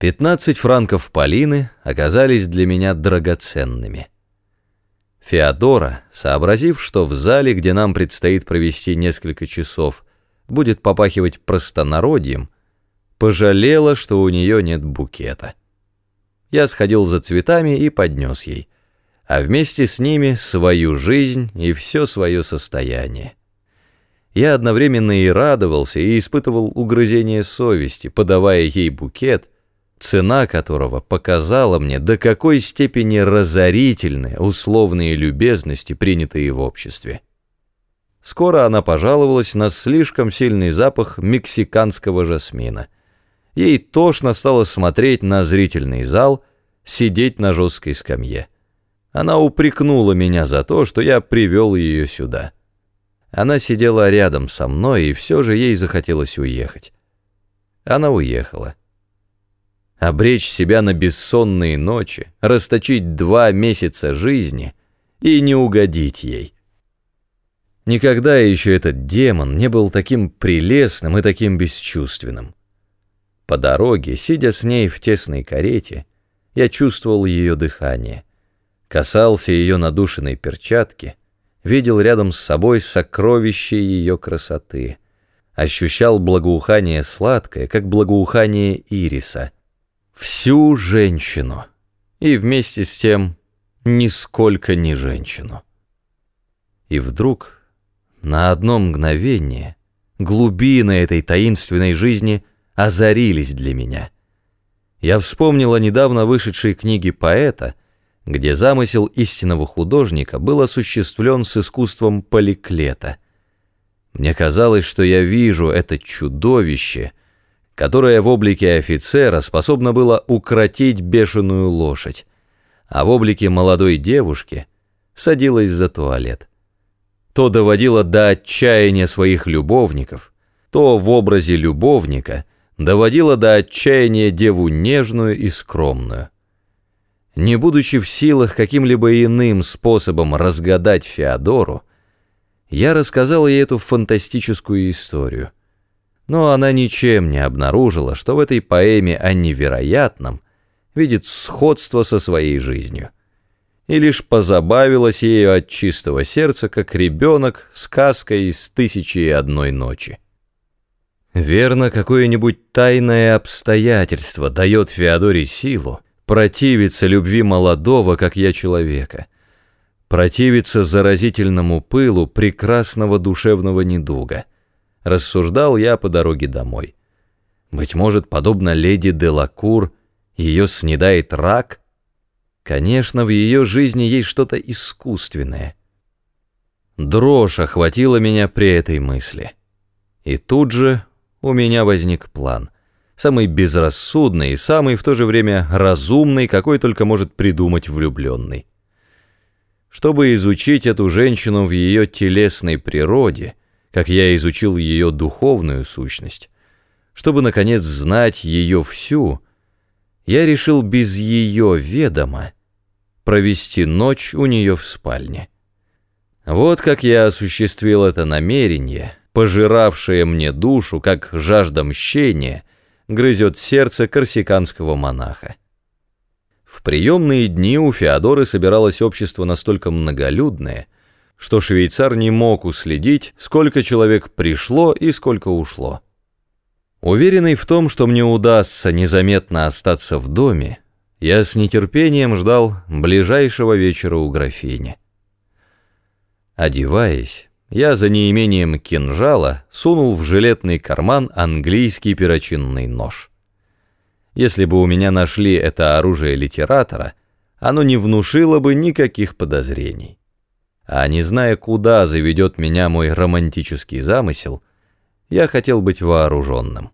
Пятнадцать франков Полины оказались для меня драгоценными. Феодора, сообразив, что в зале, где нам предстоит провести несколько часов, будет попахивать простонародьем, пожалела, что у нее нет букета. Я сходил за цветами и поднес ей, а вместе с ними свою жизнь и все свое состояние. Я одновременно и радовался, и испытывал угрызение совести, подавая ей букет — цена которого показала мне, до какой степени разорительны условные любезности, принятые в обществе. Скоро она пожаловалась на слишком сильный запах мексиканского жасмина. Ей тошно стало смотреть на зрительный зал, сидеть на жесткой скамье. Она упрекнула меня за то, что я привел ее сюда. Она сидела рядом со мной, и все же ей захотелось уехать. Она уехала обречь себя на бессонные ночи, расточить два месяца жизни и не угодить ей. Никогда еще этот демон не был таким прелестным и таким бесчувственным. По дороге, сидя с ней в тесной карете, я чувствовал ее дыхание, касался ее надушенной перчатки, видел рядом с собой сокровище ее красоты, ощущал благоухание сладкое, как благоухание ириса — всю женщину, и вместе с тем нисколько не женщину. И вдруг, на одно мгновение, глубины этой таинственной жизни озарились для меня. Я вспомнил о недавно вышедшей книге поэта, где замысел истинного художника был осуществлен с искусством поликлета. Мне казалось, что я вижу это чудовище — которое в облике офицера способно было укротить бешеную лошадь, а в облике молодой девушки садилась за туалет. То доводило до отчаяния своих любовников, то в образе любовника доводило до отчаяния деву нежную и скромную. Не будучи в силах каким-либо иным способом разгадать Феодору, я рассказал ей эту фантастическую историю — но она ничем не обнаружила, что в этой поэме о невероятном видит сходство со своей жизнью. И лишь позабавилась ею от чистого сердца, как ребенок сказкой из «Тысячи и одной ночи». Верно, какое-нибудь тайное обстоятельство дает Феодоре силу противиться любви молодого, как я, человека, противиться заразительному пылу прекрасного душевного недуга — рассуждал я по дороге домой. Быть может, подобно леди Делакур, ее снедает рак? Конечно, в ее жизни есть что-то искусственное. Дрожь охватила меня при этой мысли. И тут же у меня возник план. Самый безрассудный и самый в то же время разумный, какой только может придумать влюбленный. Чтобы изучить эту женщину в ее телесной природе — как я изучил ее духовную сущность, чтобы, наконец, знать ее всю, я решил без ее ведома провести ночь у нее в спальне. Вот как я осуществил это намерение, пожиравшее мне душу, как жажда мщения грызет сердце корсиканского монаха. В приемные дни у Феодоры собиралось общество настолько многолюдное — что швейцар не мог уследить, сколько человек пришло и сколько ушло. Уверенный в том, что мне удастся незаметно остаться в доме, я с нетерпением ждал ближайшего вечера у графини. Одеваясь, я за неимением кинжала сунул в жилетный карман английский перочинный нож. Если бы у меня нашли это оружие литератора, оно не внушило бы никаких подозрений а не зная, куда заведет меня мой романтический замысел, я хотел быть вооруженным.